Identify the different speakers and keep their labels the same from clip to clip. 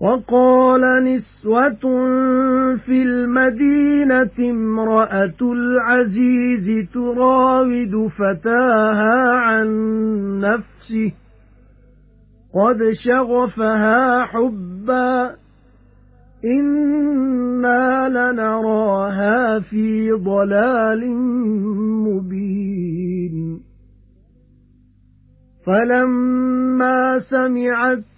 Speaker 1: وَقَالَ نِسْوَةٌ فِي الْمَدِينَةِ امْرَأَةُ الْعَزِيزِ تُرَاوِدُ فَتَاهَا عَن نَّفْسِهِ قَدْ شَغَفَهَا حُبًّا إِنَّا لَنَرَاهَا فِي ضَلَالٍ مُبِينٍ فَلَمَّا سَمِعَتْ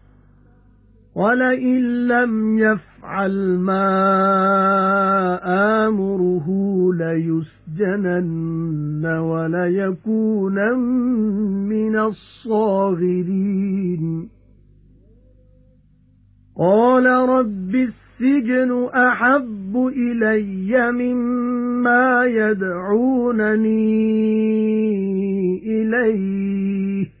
Speaker 1: وَلَئِن لَّمْ يَفْعَلْ مَا آمُرُهُ لَيُسْجَنَنَّ وَلَيَكُونًا مِّنَ الصَّاغِرِينَ قَالَ رَبِّ السِّجْنُ أَحَبُّ إِلَيَّ مِمَّا يَدْعُونَنِي إِلَيْهِ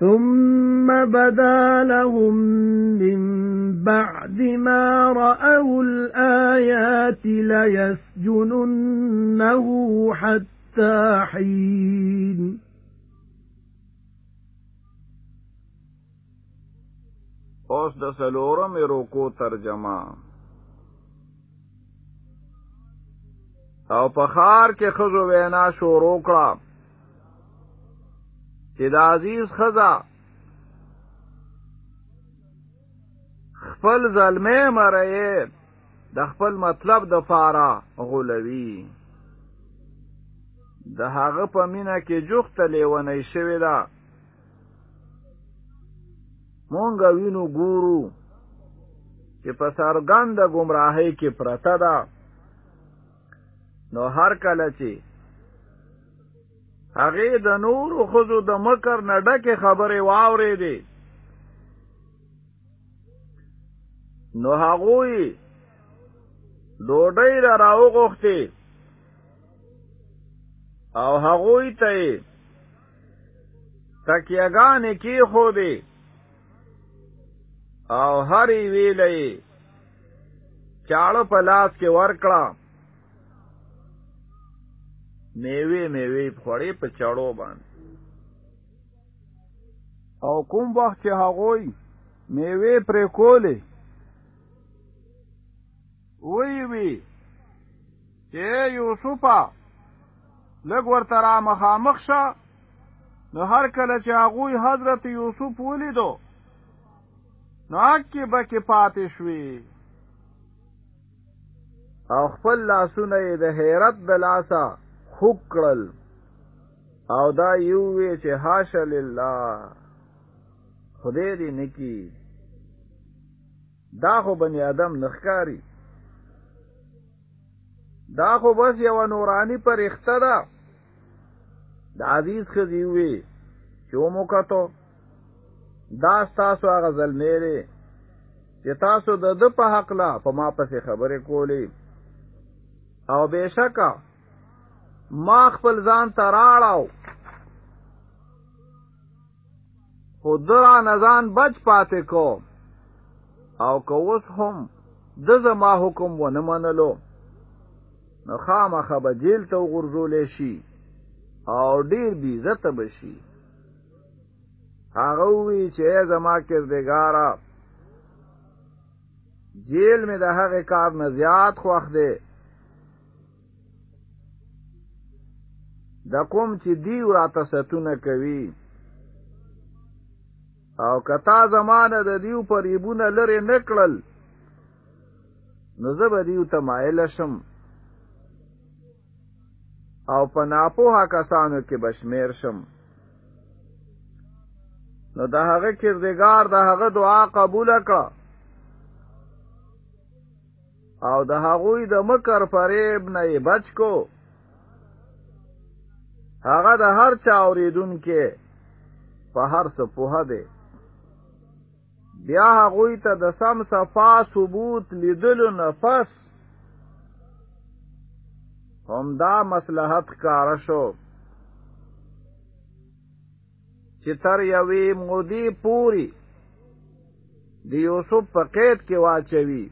Speaker 1: ثُمَّ بَدَا لَهُم مِّن بَعْدِ مَا رَأَوُا الْآيَاتِ لَيَسْجُنُنَّهُ حَتَّى حِينٍ
Speaker 2: اوس د سلورم روکو ترجمه. أو په خار کې خزو وینا شروع کړه. چې د عزیز خزا. خپل ظلمه مرئ د خپل مطلب د پاره غولوي. د هغه په مینا کې جوخت لیونی شوی دا مونږ وینو ګورو چې په سرګند گمراهۍ کې پرته ده. نو هر کله چې هغه د نور خزو د مکر نه ډکه خبره واورې دي نو هغوی ډوډۍ را راوغوختي او هغوی ته تکیهګانې کې خو دي او هری ویلې چاړه په لاس کې ورکړه میوه میوه خوړې په چاړو باندې. او کوم وخت چې هغوی میوه پرې کولې وی وی چې یوسفا لګ ورته را مخامخ شه نو هر کله چې هغوی حضرت یوسف ولیدو نو اکی بکی پاتې شوی او خپل لاسونه د حیرت د لاسه خوک کړل. او دا یو وی چې حاشا لله. خدای دې نکی دا خو بنی آدم نخکاری دا خو بس یو نورانی پر اختدا د عزیز خزی وی چې ومو کتو دا ستاسو هغه ظلمیره چې تاسو د د په حق لا په ما پسې خبرې کولې. او بهشکه ما خپل ځان ته راړاو. خو درا نزان بچ پاتې کو او که اوس هم د زما حکم ونه منلو نو خامخه به جیل ته وغورځولی شي او ډیر بی عزت بشي هغه وی چې زما کردګارا جیل می د هغه کار نه زیات خوښ دی د کوم چې دی راته ستونه کوي او کتا زمانه د دیو پر ایبونه لري نکړل نو زه به دیو ته مایل شم او په ناپوها کسانو کې بشمیر شم نو د هغه کردگار د هغه دعا قبول کړه او د هغوی د مکر فریب نه بچ کو هغه د هر چا اوریدونکو په هر څه په دی. بیا هغوی ته د سم صفا ثبوت لیدلو نفس هم دا مصلحت کار شو. چې تر یوې مودی پوری د یوسف په قید کې واچوي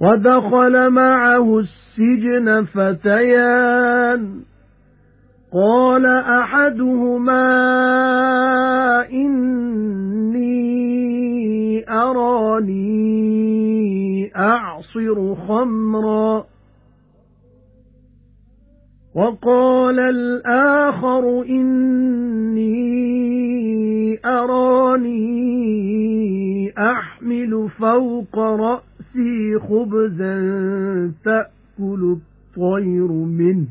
Speaker 1: ودخل معه السجن فتيان. قال أحدهما إني أراني أعصر خمرا. وقال الآخر إني أراني أحمل فوق رأسي. نَفْسِي خُبْزًا تَأْكُلُ الطَّيْرُ مِنْهُ.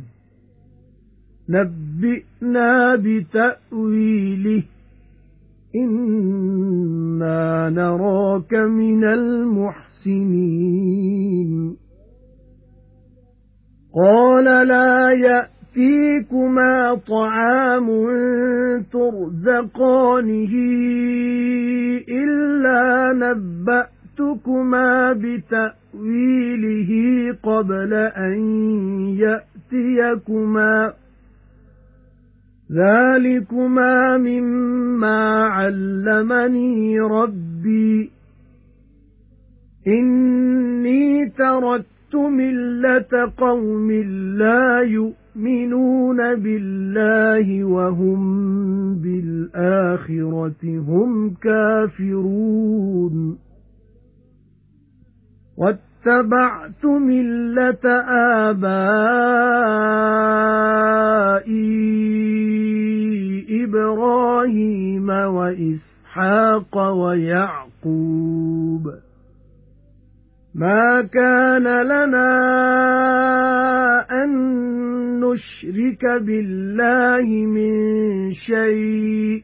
Speaker 1: نَبِّئْنَا بِتَأْوِيلِهِ. إِنَّا نَرَاكَ مِنَ الْمُحْسِنِينَ. قَالَ لَا يَأْتِيكُمَا طَعَامٌ تُرْزَقَانِهِ إِلَّا نَبَّأْ جِئْتُكُمَا بِتَأْوِيلِهِ قَبْلَ أَن يَأْتِيَكُمَا ذَلِكُمَا مِمَّا عَلَّمَنِي رَبِّي إِنِّي تَرَكْتُ مِلَّةَ قَوْمٍ لَّا يُؤْمِنُونَ بِاللَّهِ وَهُمْ بِالْآخِرَةِ هُمْ كَافِرُونَ وَاتَّبَعْتُ مِلَّةَ آبَائِي إِبْرَاهِيمَ وَإِسْحَاقَ وَيَعْقُوبَ. مَا كَانَ لَنَا أَن نُّشْرِكَ بِاللَّهِ مِن شَيْءٍ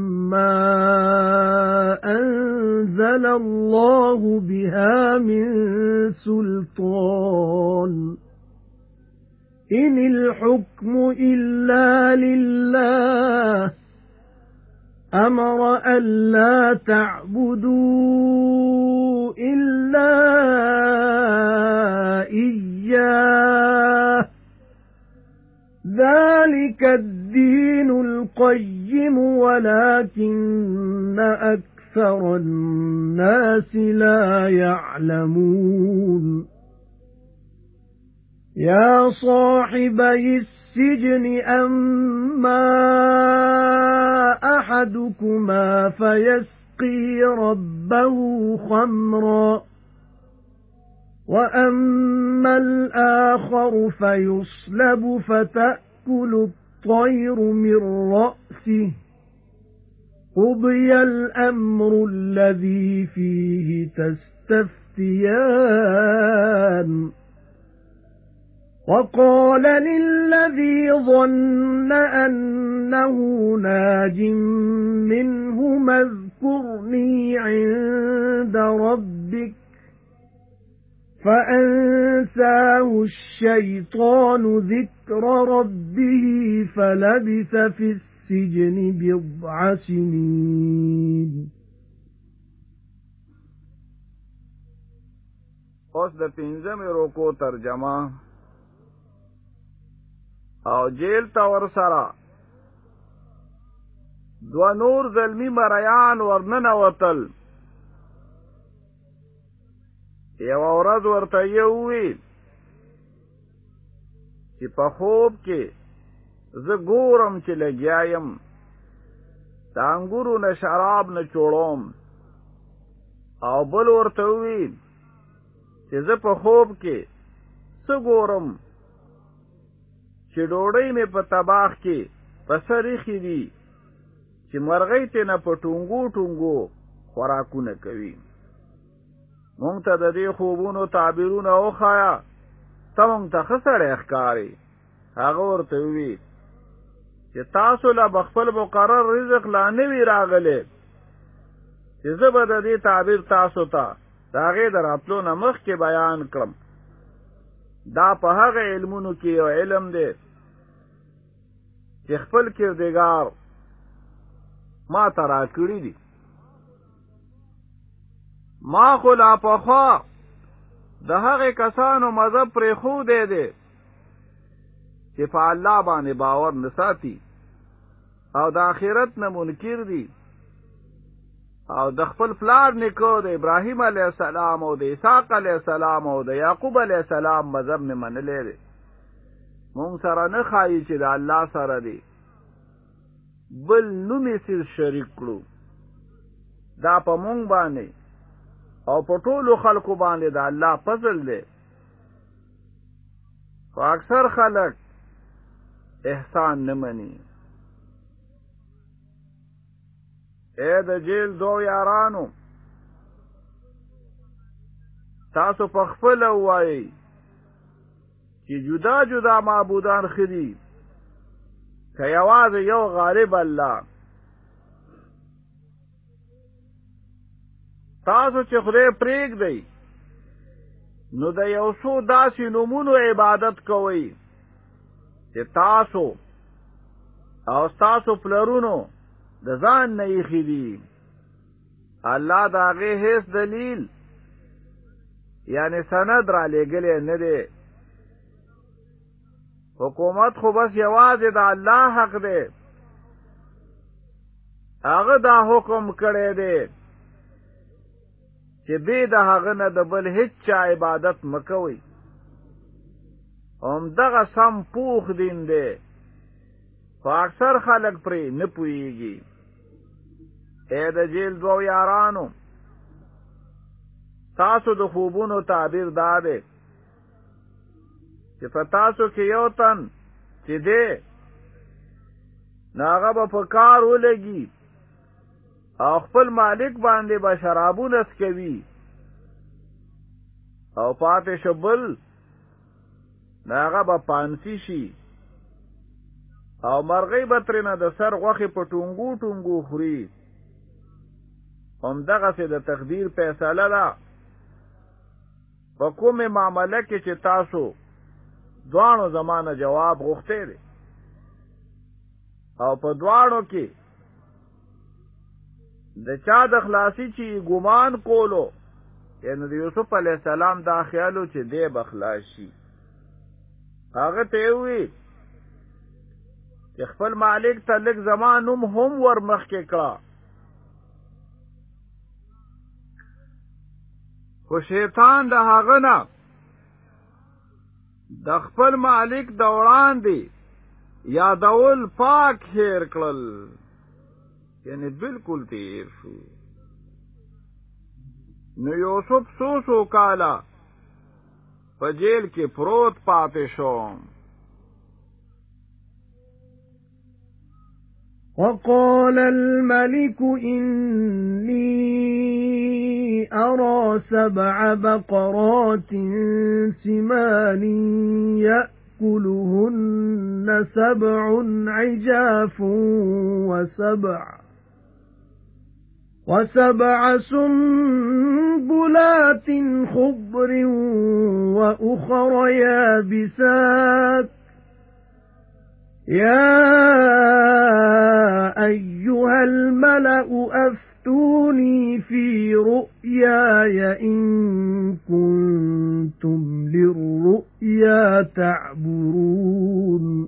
Speaker 1: مَا أَنزَلَ اللَّهُ بِهَا مِن سُلْطَانٍ إِنِ الْحُكْمُ إِلَّا لِلَّهِ أَمَرَ أَلَّا تَعْبُدُوا إِلَّا إِيَّاهُ ذَلِكَ الدِّينُ الْقَيِّمُ وَلَكِنَّ أَكْثَرَ النَّاسِ لَا يَعْلَمُونَ يَا صَاحِبَيِ السِّجْنِ أَمَّا أَحَدُكُمَا فَيَسْقِي رَبَّهُ خَمْرًا وَأَمَّا الْآخَرُ فَيُصْلَبُ فَتَأْكُلُ الطَّيْرُ مِنْ رَأْسِهِ قُضِيَ الْأَمْرُ الَّذِي فِيهِ تَسْتَفْتِيَانِ. وَقَالَ لِلَّذِي ظَنَّ أَنَّهُ نَاجٍ مِنْهُمَا اذْكُرْنِي عِندَ رَبِّكَ فَأَنسَاهُ الشَّيْطَانُ ذِكْرَ رَبِّهِ فَلَبِثَ فِي السِّجْنِ بِضْعَ سِنِينَ.
Speaker 2: اوس د پنځمې روکو ترجمه. او جیل ته ور سره دوه نور زلمي مریان ورننه وتل یو ورځ ورته یو وی چې په خوب کې زه ګورم چې لګیایم د انګورو نه شراب نه چوړوم. او بل ورته وی چې زه په خوب کې څه ګورم؟ چې ډوړی مې په تباخ کې په سریخي دي چې مرغۍ ته نه په ټونګو ټونګو خوراکونه کوي مونږ ته د دې خوبونو تعبیرونه وخایا ته مونږ ته خسړې ښکاری هغه ورته وی چې تاسو لا بخپل مقرر رزق لا نه وی راغله چې زه به د دې تعبیر تاسو ته د هغې د راتلو نه مخ کې بیان کړم. دا په هغه علمونو کې یو علم دی چې خپل کردګار ما ته را کړی دي ما خو لا پخوا. د هغه کسانو مذهب پرې خو دی دی چې په الله باندې باور نساتی او د آخرت نه منکر دي. او د خپل پلار نیکو د ابراهیم علی السلام او د اسحاق علی السلام او د یعقوب علی السلام مذهب نه منلې دي مونږ سره نه ښایي چې د الله سره دی بل نومې سر شریک کړو. دا په مونږ باندې او په ټولو خلکو باندې د الله فضل دی. خو اکثر خلک احسان نه مني. اے د جیل دو یارانو تاسو په خپل وایي چې جدا جدا معبودان خري که یوازې یو غالب الله تاسو چې خدای پریک دی نو د یو څو داسې نمونو عبادت کوئ چې تاسو او تاسو پلرونو د ځان نه یخی دي. الله د هغې هیڅ دلیل یعنی سند را لګلې نه دی. حکومت خو بس یوازې د الله حق دی. هغه دا حکم کړی دی چې بې د هغه نه د بل هیڅ چا عبادت مکوي هم دغه سم پوخ دین دی خو اکثر خلک پرې نه پوهیږي اے د جیل دوه یارانو تاسو د خوبونو تعبیر داده چې په تاسو کې یو تن چې دی ناغه به په کار ولګي او خپل مالک باندې به شرابونه سکوي. او پاتې شبل ناغه به پانسی شي. او مرغی به ترنه د سر غوښې په ټونګو ټونګو خوري. هم دغسې د تقدیر فیصله ده. په کومې معامله کې چې تاسو دواړو زمانه جواب غوښتی دی. او په دواړو کې د چا د خلاصي چې ګمان کولو یعنی د یوسف علی السلام دا خیالو چې دی بخلاص شي. هغه ته وی چې خپل مالک ته لږ زمانوم هم ور مخکې کړه. خو شیطان د هغه نه د خپل مالک د وړاندې یادول پاک هیر کړل یعنی بالکل تیر شو۔ نو یوسف سو سو کالا په جیل کې پروت پاتې شو
Speaker 1: وقال الملك إني أرى سبع بقرات سمان يأكلهن سبع عجاف وسبع وسبع سنبلات خضر وأخر يابسات. يا أيها الملأ أفتوني في رؤياي إن كنتم للرؤيا تعبرون.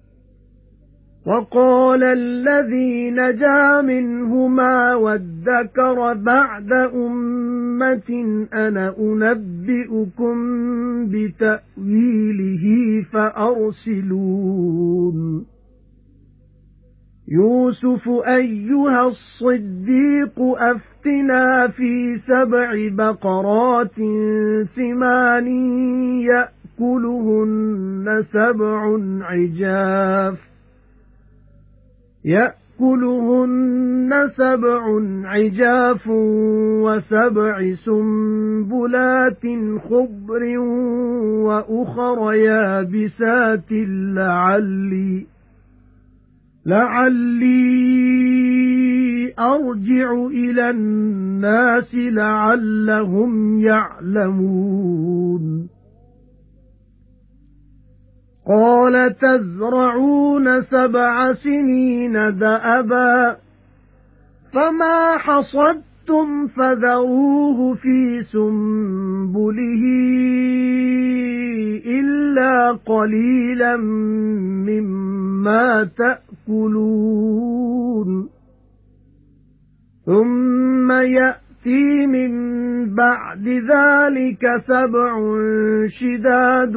Speaker 1: وَقَالَ الَّذِي نَجَا مِنْهُمَا وَادَّكَرَ بَعْدَ أُمَّةٍ أَنَا أُنَبِّئُكُم بِتَأْوِيلِهِ فَأَرْسِلُونِ. يُوسُفُ أَيُّهَا الصِّدِّيقُ أَفْتِنَا فِي سَبْعِ بَقَرَاتٍ سِمَانٍ يَأْكُلُهُنَّ سَبْعٌ عِجَافٌ. يَأْكُلُهُنَّ سَبْعٌ عِجَافٌ وَسَبْعِ سُنبُلَاتٍ خُضْرٍ وَأُخَرَ يَابِسَاتٍ لَعَلِّي لَعَلِّي أَرْجِعُ إِلَى النَّاسِ لَعَلَّهُمْ يَعْلَمُونَ قَالَ تَزْرَعُونَ سَبْعَ سِنِينَ دَأَبًا فَمَا حَصَدتُّمْ فَذَرُوهُ فِي سُنبُلِهِ إِلَّا قَلِيلًا مِّمَّا تَأْكُلُونَ. ثُمَّ يَأْتِي مِن بَعْدِ ذَلِكَ سَبْعٌ شِدَادٌ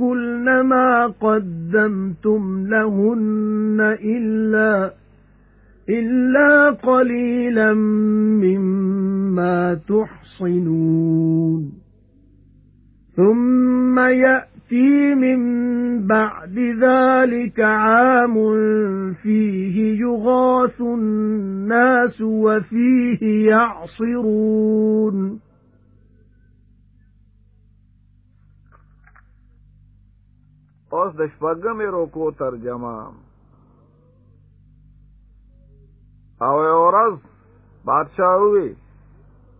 Speaker 1: يَأْكُلْنَ مَا قَدَّمْتُمْ لَهُنَّ إِلَّا إِلَّا قَلِيلًا مِّمَّا تُحْصِنُونَ. ثُمَّ يَأْتِي مِن بَعْدِ ذَلِكَ عَامٌ فِيهِ يُغَاثُ النَّاسُ وَفِيهِ يَعْصِرُونَ.
Speaker 2: اوس د شپږمې روکو ترجمه. او ورځ بادشاہ وی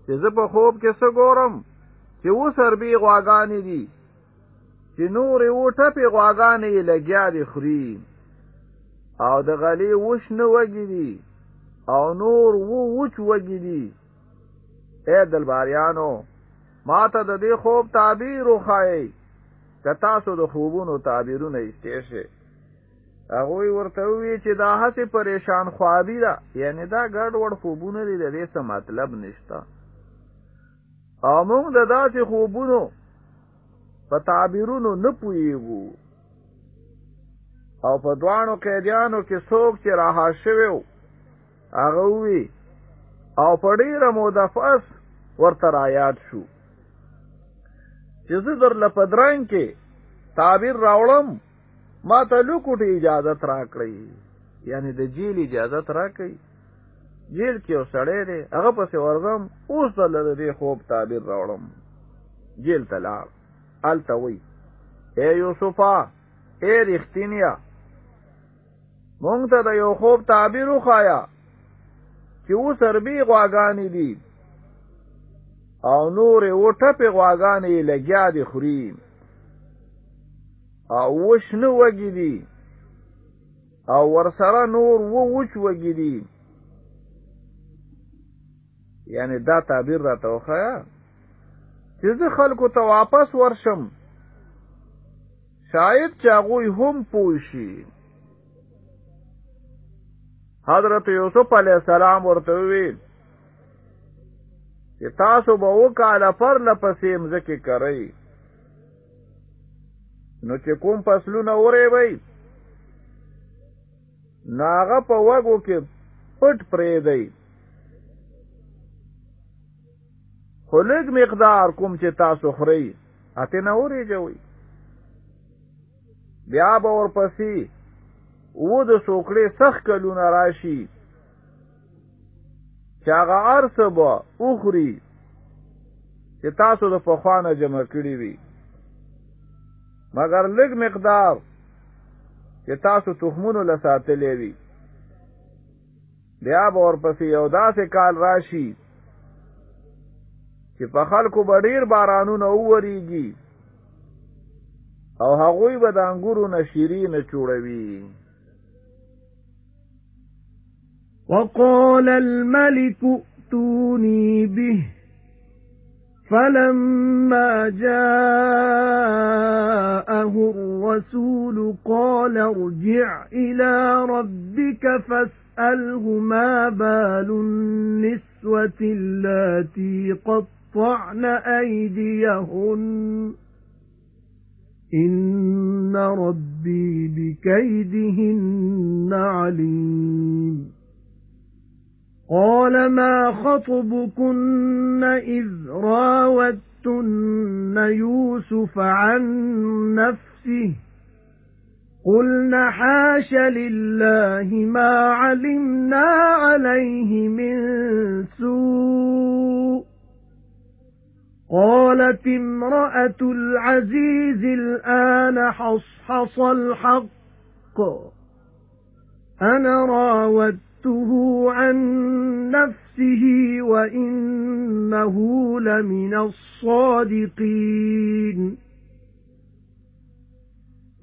Speaker 2: چې زه په خوب کې څه ګورم چې و سربي غواګانې دي چې نور و ټپي غواګانې لګیا دي خوري او د غلي وش نه وګي دي او نور وو وچ وګي دي اے دلباریانو ما ته د دې خوب تعبیر وخایي که تاسو د خوبونو تعبیرونه استېشه هغه ورته وی چې دا هڅه پریشان خوابی ده. یعنی دا ګډ وډ خوبونه دي د دې څه مطلب نشته. او موږ د داسې خوبونو په تعبیرونو نه پوهیږو. او په دوانو قیدیانو کې څوک چې راها شوی هغه وی او په ډیره مودفس ورته رايات شو چې زه در لپدرنګ کې تعبیر راوړم ما ته لوکوټي اجازت راکړی یعنی د جیل اجازت راکړی جیل کې یو سړی دی هغه پسې ورغم اوس دلته دې خوب تعبیر راوړم. جیل ته لاړ. الته وی اے یوسفا اے رښتینیا مونږ ته د یو خوب تعبیر وخایا چې اوس اربي غواګانې دي او نور وټه په غواګانې لګیا دي خوري. او وشنه وګی دي او ورسره نور و وچ وګی دي یعنی دا تعبیر را توخیا چې زه خلکو ته واپس ورشم شاید چاغوی هم پوشي حضرت یوسف علیہ السلام ورته ویل چې تاسو به وکاله پر لپسې مزکه کوي نو چې کوم فصلونه اورې وي ناغه په وګو کې پټ پرې دی خلق مقدار کوم چې تاسو خوري اته نه اورې جوړي بیا به ورپسې و د سوکړې سخ کلونه راشي چې هغه ارسه به اخري چې تاسو د پخوانه جمع کړی وي. مگر لږ مقدار چې تاسو تخمونو لساتلې وي. بیا به ورپسې یو داسې کال راشي چې په خلکو به ډیر بارانونه ووريږي او هغوی به د انګورو نه شیرین جوړوي
Speaker 1: وقال الملك ائتوني به. فَلَمَّا جَاءَهُ الرَّسُولُ قَالَ ارْجِعْ إِلَى رَبِّكَ فَاسْأَلْهُ مَا بَالُ النِّسْوَةِ اللَّاتِي قَطَّعْنَ أَيْدِيَهُنَّ. إِنَّ رَبِّي بِكَيْدِهِنَّ عَلِيمٌ. قَالَ مَا خَطْبُكُنَّ إِذْ رَاوَدتُّنَّ يُوسُفَ عَن نَّفْسِهِ قُلْنَ حَاشَ لِلَّهِ مَا عَلِمْنَا عَلَيْهِ مِن سُوءٍ قَالَتِ امْرَأَةُ الْعَزِيزِ الْآنَ حَصْحَصَ الْحَقُّ أَنَا رَاوَدتُّ فَرَدتُّهُ عَن نَّفْسِهِ وَإِنَّهُ لَمِنَ الصَّادِقِينَ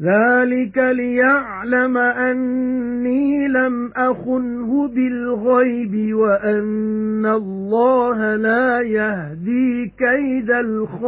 Speaker 1: ذَلِكَ لِيَعْلَمَ أَنِّي لَمْ أَخُنْهُ بِالْغَيْبِ وَأَنَّ اللَّهَ لَا يَهْدِي كَيْدَ الْخَائِنِينَ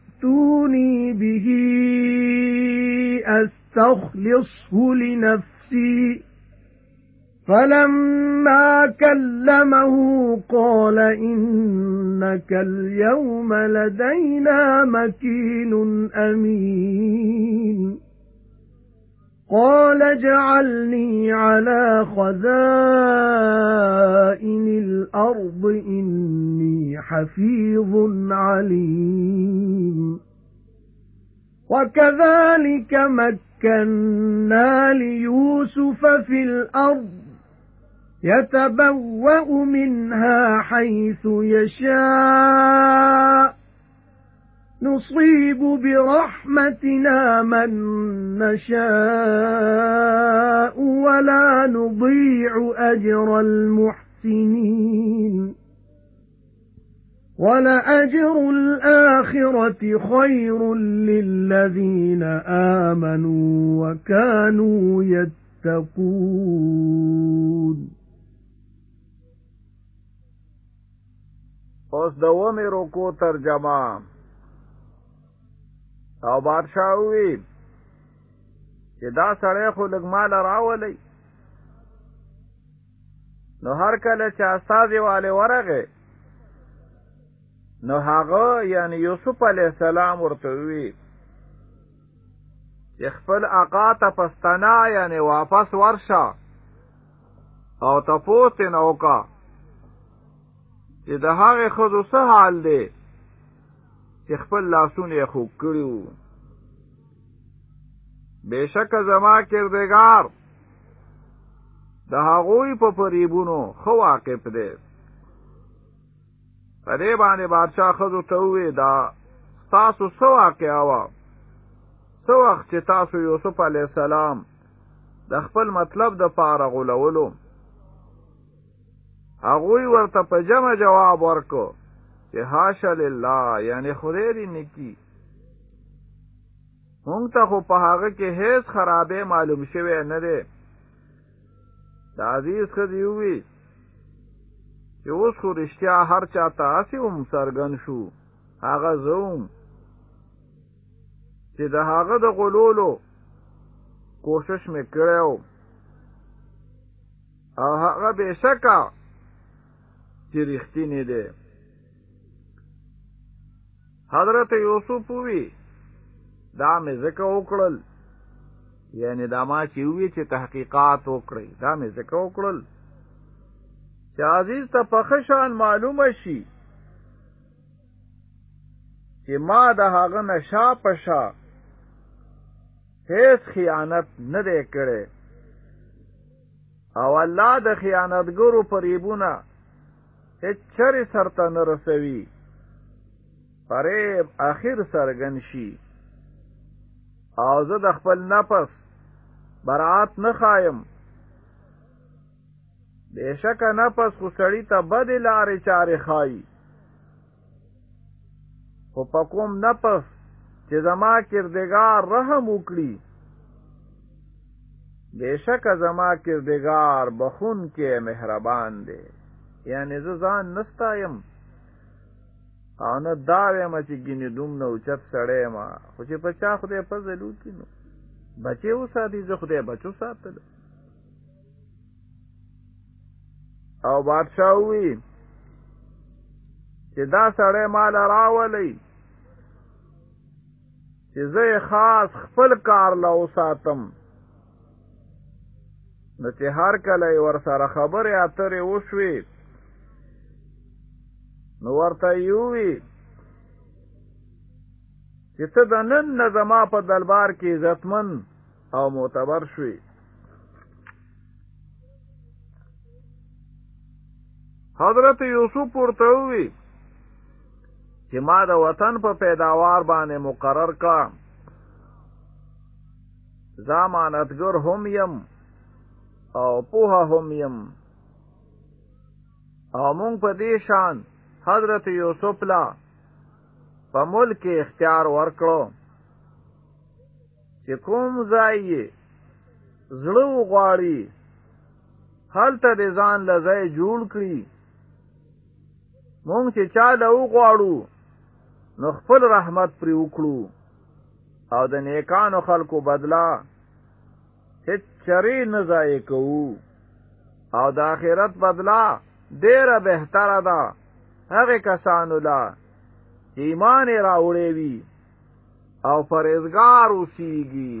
Speaker 1: ائتوني به أستخلصه لنفسي. فَلَمَّا كَلَّمَهُ قَالَ إِنَّكَ الْيَوْمَ لَدَيْنَا مَكِينٌ أَمِينٌ. قَالَ اجْعَلْنِي عَلَى خَزَائِنِ الْأَرْضِ إِنِّي حَفِيظٌ عَلِيمٌ. وَكَذَلِكَ مَكَّنَّا لِيُوسُفَ فِي الْأَرْضِ يَتَبَوَّأُ مِنْهَا حَيْثُ يَشَاءُ. نُصِيبُ بِرَحْمَتِنَا مَن نَّشَاءُ وَلَا نُضِيعُ أَجْرَ الْمُحْسِنِينَ. وَلَأَجْرُ الْآخِرَةِ خَيْرٌ لِّلَّذِينَ آمَنُوا وَكَانُوا يَتَّقُونَ.
Speaker 2: اوس د ومه رکو ترجمه. او بادشاہ وی چې دا سړی خو لږ مال راولي نو هر کله چې استاد والے ورغه نو هغه یعنی یوسف علی السلام ورته وی چې خپل آقا ته پستانا یعنی واپس ورشه او تاسو نو کا چې د هغه خود څه حال دی چې خپل لاسونه خوب کړیو بشک زما کردگار د هغوی په پریبونو خو واقف دی. په دې باندې بادشاہ خزو ته وې دا تاسو سو واقعا وا سو وخت چې تاسو یوسف علی السلام د خپل مطلب د پاره غولولو؟ هغوی ورته په جمع جواب ورکو چې حاشا لله یعنی خدای دې نکی مونږ ته خو په هغه کې هیڅ خرابې معلوم شوه نه دی د عزیز خدای وی، چې اوس خو رښتیا هر چاته اسی هم سرګن شو. هغه زوم چې د هغه د غلولو کوشش مې کړو او هغه بشکا چې رښتینی دی. حضرت یوسف وی دا مې زکه وکړل. یعنی دا ما چې وی چې تحقیقات وکړي دا مې زکه وکړل. چې عزیز ته پخشان معلومه شي چې ما د هغه نشا پشا هیڅ خیانت نه دی کړی. او الله د خیانتګرو پریبونه هیڅ چرې سرته نه رسوي فریب اخر سرګن شي. او زه د خپل نفس برات نه خایم. بشک نفس خو سړی ته بد لارې چارې خای خو پکوم نفس چې زما کردگار رحم وکړي بشک زما کردگار بخون کې مهربان دی. یعنی زه ځان نستایم او نه دا وایم چې ګینه دوم نو چت سړی ما خو چې بچا خدای په زلو کې نو بچي وساتي زه خدای بچو ساتل او بادشاہ وی چې دا سړی مال راولي چې زه خاص خپل کار لا وساتم. نو چې هر کله ور سره خبرې اترې وشوي نو ورته یووي چې ته د نن نه زما په دلبار کې عزتمن او معتبر شوي حضرت یوسف ورته وی چې ما د وطن په پیداوار باندې مقرر کا زمانتګر هم یم او پوها هم یم. او مونږ په دې شان حضرت یوسف لا په ملک اختیار ورکړو. چې کوم ځای زړه غواړي هلته د ځان لځای جوړ کړي. مونږ چې چا له وغواړو نو خپل رحمت پر وکړو. او د نیکانو خلکو بدلا هیڅ چری نه ځای کوو. او د آخرت بدلا ډیره بهتره ده هغه کسانو لا ایمان راوړې وي او پرېزګار اوسېږي